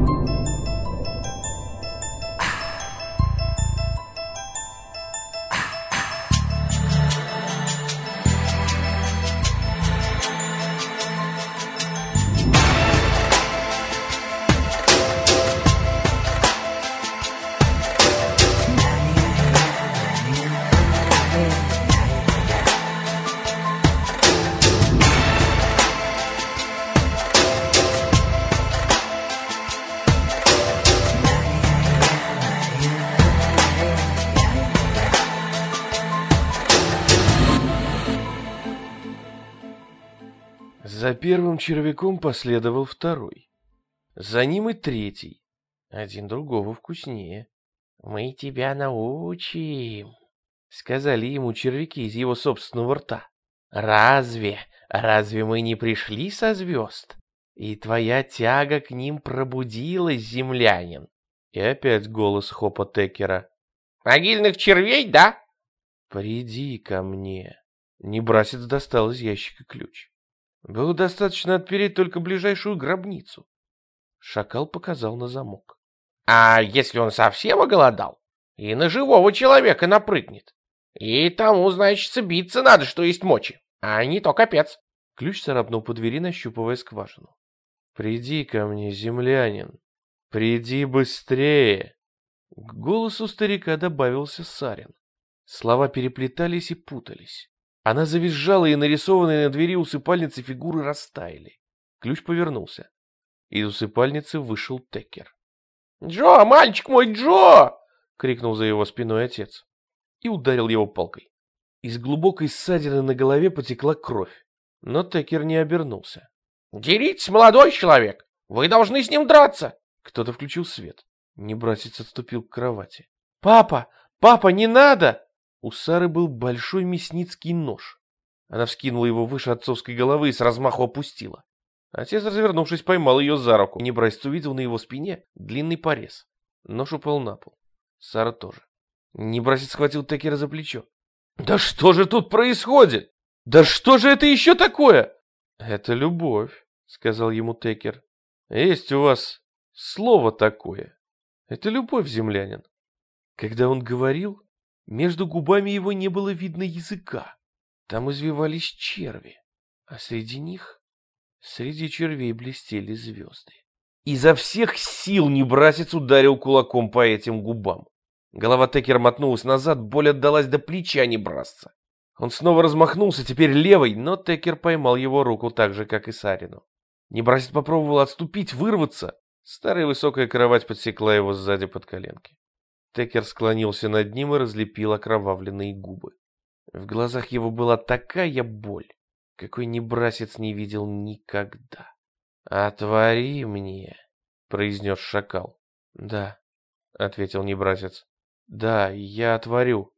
Música За первым червяком последовал второй. За ним и третий. Один другого вкуснее. «Мы тебя научим», — сказали ему червяки из его собственного рта. «Разве, разве мы не пришли со звезд? И твоя тяга к ним пробудилась, землянин?» И опять голос Хопа Текера. «Могильных червей, да?» «Приди ко мне». Небрасец достал из ящика ключ. Было достаточно отпереть только ближайшую гробницу. Шакал показал на замок. А если он совсем оголодал? И на живого человека напрыгнет. И тому, значит, биться надо, что есть мочи. А не то капец. Ключ царапнул по двери, нащупывая скважину. «Приди ко мне, землянин! Приди быстрее!» К голосу старика добавился Сарин. Слова переплетались и путались. Она завизжала, и нарисованные на двери усыпальницы фигуры растаяли. Ключ повернулся. Из усыпальницы вышел Текер. «Джо, мальчик мой, Джо!» — крикнул за его спиной отец. И ударил его палкой. Из глубокой ссадины на голове потекла кровь. Но Текер не обернулся. «Деритесь, молодой человек! Вы должны с ним драться!» Кто-то включил свет. Небратец отступил к кровати. «Папа! Папа, не надо!» У Сары был большой мясницкий нож. Она вскинула его выше отцовской головы и с размаху опустила. Отец, развернувшись, поймал ее за руку. Небрасец увидел на его спине длинный порез. Нож упал на пол. Сара тоже. Небрасец схватил Текера за плечо. «Да что же тут происходит? Да что же это еще такое?» «Это любовь», — сказал ему Текер. «Есть у вас слово такое. Это любовь, землянин». Когда он говорил, между губами его не было видно языка. Там извивались черви, а среди них, среди червей блестели звезды. Изо всех сил небрасец ударил кулаком по этим губам. Голова Текера мотнулась назад, боль отдалась до плеча небрасца. Он снова размахнулся, теперь левой, но Текер поймал его руку так же, как и Сарину. Небрасец попробовал отступить, вырваться. Старая высокая кровать подсекла его сзади под коленки. Текер склонился над ним и разлепил окровавленные губы. В глазах его была такая боль, какой небрасец не видел никогда. «Отвори мне», — произнес шакал. «Да», — ответил небрасец. «Да, я отворю».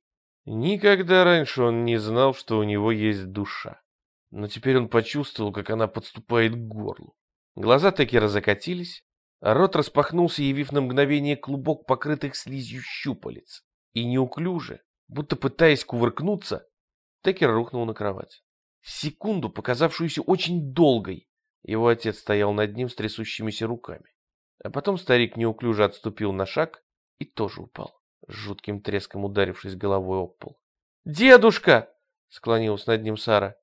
Никогда раньше он не знал, что у него есть душа. Но теперь он почувствовал, как она подступает к горлу. Глаза Текера закатились, Рот распахнулся, явив на мгновение клубок покрытых слизью щупалец. И неуклюже, будто пытаясь кувыркнуться, Текер рухнул на кровать. Секунду, показавшуюся очень долгой, его отец стоял над ним с трясущимися руками. А потом старик неуклюже отступил на шаг и тоже упал, с жутким треском ударившись головой об пол. «Дедушка!» — склонилась над ним Сара.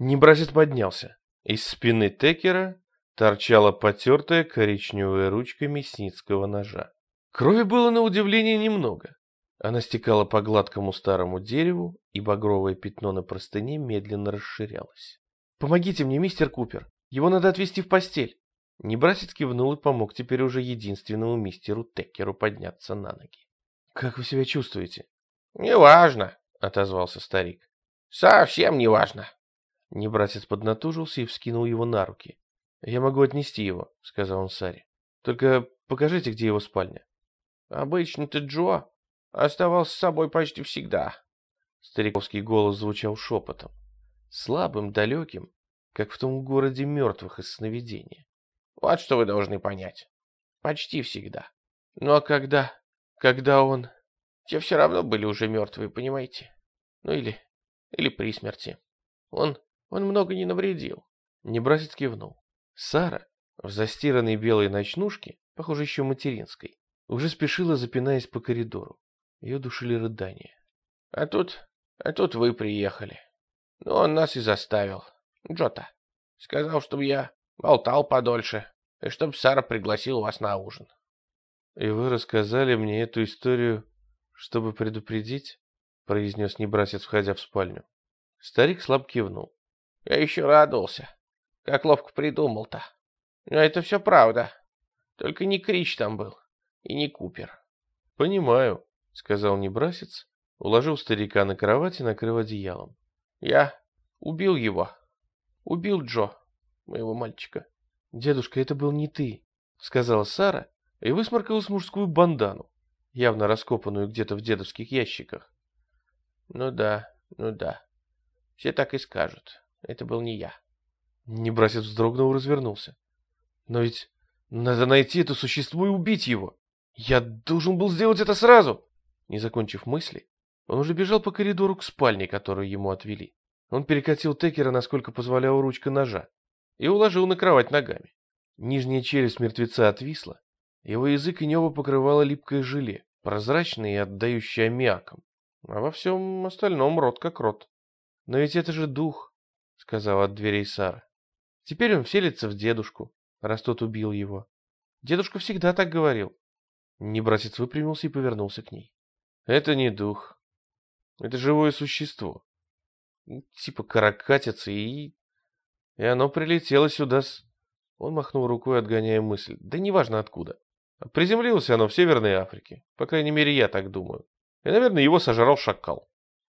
Небрасец поднялся. Из спины Текера торчала потертая коричневая ручка мясницкого ножа. Крови было на удивление немного. Она стекала по гладкому старому дереву, и багровое пятно на простыне медленно расширялось. «Помогите мне, мистер Купер! Его надо отвезти в постель!» Небрасец кивнул и помог теперь уже единственному мистеру Теккеру подняться на ноги. «Как вы себя чувствуете?» «Неважно», — отозвался старик. «Совсем неважно». Небрасец поднатужился и вскинул его на руки. «Я могу отнести его», — сказал он Саре. «Только покажите, где его спальня». «Обычно-то Джо оставался с собой почти всегда». Стариковский голос звучал шепотом, слабым, далеким, как в том городе мертвых из сновидения. «Вот что вы должны понять. Почти всегда. Ну а когда? Когда он...» «Те все равно были уже мертвые, понимаете? Ну или... или при смерти. Он... он много не навредил». Небрасец кивнул. Сара, в застиранной белой ночнушке, похоже, еще материнской, уже спешила, запинаясь по коридору. Ее душили рыдания. А тут... а тут вы приехали. Ну, он нас и заставил. Джота. Сказал, чтобы я болтал подольше, и чтобы Сара пригласил вас на ужин. И вы рассказали мне эту историю, чтобы предупредить? произнес небрасец, входя в спальню. Старик слаб кивнул. Я еще радовался. Как ловко придумал-то. Но это все правда. Только не Крич там был. И не Купер. Понимаю, сказал небрасец, уложил старика на кровать и накрыл одеялом. Я убил его. Убил Джо, моего мальчика. Дедушка, это был не ты, сказала Сара и высморкалась мужскую бандану, явно раскопанную где-то в дедовских ящиках. Ну да, ну да. Все так и скажут. Это был не я. Небрасец вздрогнул и развернулся. Но ведь надо найти это существо и убить его. Я должен был сделать это сразу. Не закончив мысли, он уже бежал по коридору к спальне, которую ему отвели. Он перекатил Текера, насколько позволяла ручка ножа, и уложил на кровать ногами. Нижняя челюсть мертвеца отвисла, его язык и небо покрывало липкое желе, прозрачное и отдающее аммиаком, а во всем остальном рот как рот. Но ведь это же дух, сказала от дверей Сара. Теперь он вселится в дедушку, раз тот убил его. Дедушка всегда так говорил. Небратец выпрямился и повернулся к ней. Это не дух. Это живое существо. Типа каракатица и... И оно прилетело сюда с... Он махнул рукой, отгоняя мысль. Да неважно откуда. Приземлилось оно в Северной Африке. По крайней мере, я так думаю. И, наверное, его сожрал шакал.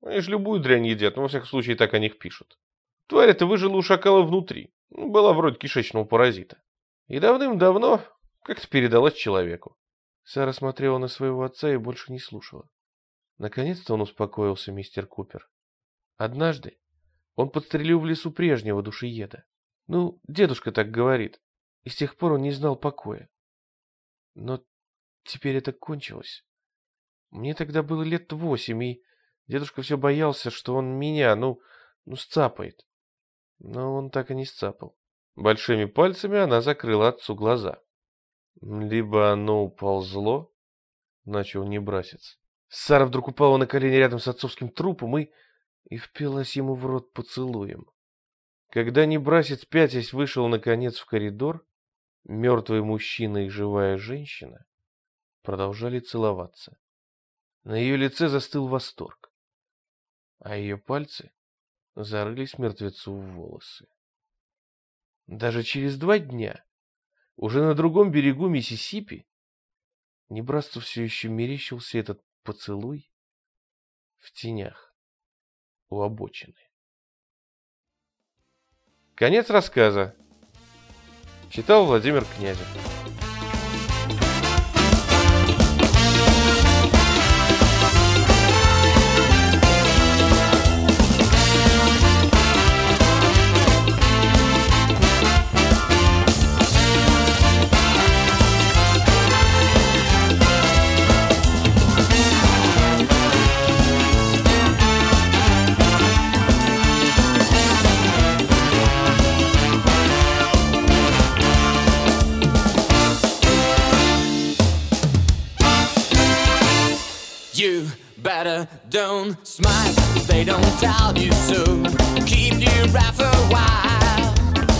Они же любую дрянь едят, но во всяком случае так о них пишут. Тварь эта выжила у шакала внутри. Была вроде кишечного паразита. И давным-давно как-то передалась человеку. Сара смотрела на своего отца и больше не слушала. Наконец-то он успокоился, мистер Купер. Однажды он подстрелил в лесу прежнего душееда. Ну, дедушка так говорит. И с тех пор он не знал покоя. Но теперь это кончилось. Мне тогда было лет восемь, и дедушка все боялся, что он меня, ну, ну, сцапает. Но он так и не сцапал. Большими пальцами она закрыла отцу глаза. Либо оно уползло, начал небрасец. Сара вдруг упала на колени рядом с отцовским трупом и... и впилась ему в рот поцелуем. Когда небрасец пятясь вышел наконец в коридор, мертвый мужчина и живая женщина продолжали целоваться. На ее лице застыл восторг, а ее пальцы зарылись мертвецу в волосы. Даже через два дня, уже на другом берегу Миссисипи, Небрасцу все еще мерещился этот поцелуй в тенях у обочины. Конец рассказа. Читал Владимир Князев. Better don't smile if they don't tell you so. Keep your breath a while.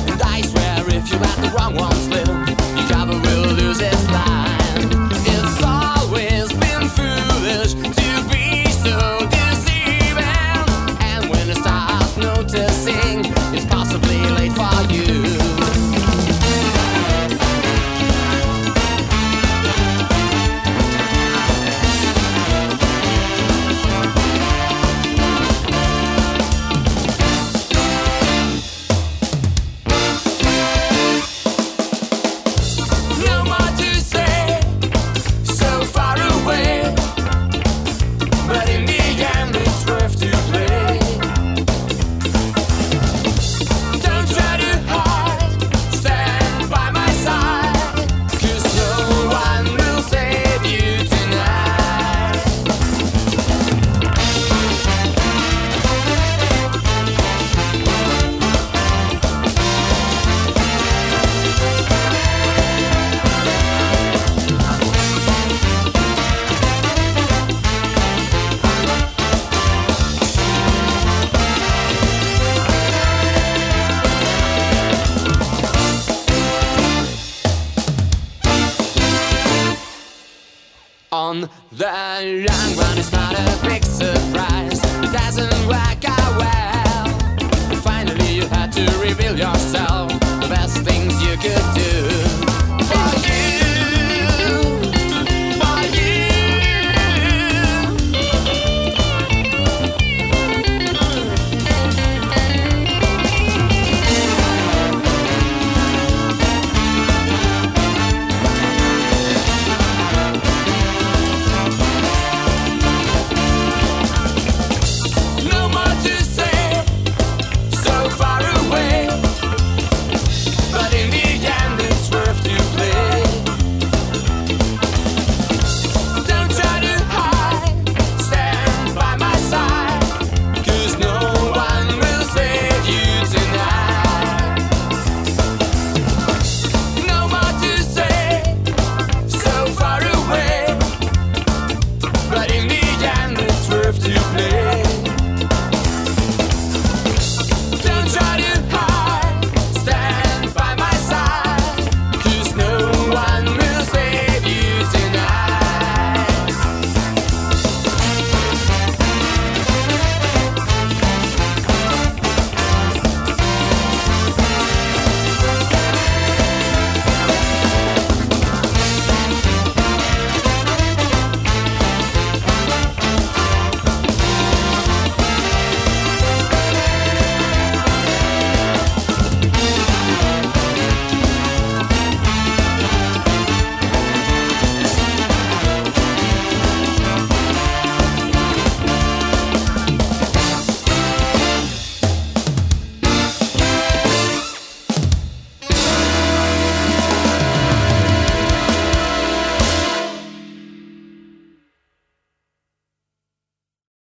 And I swear if you let the wrong one slip,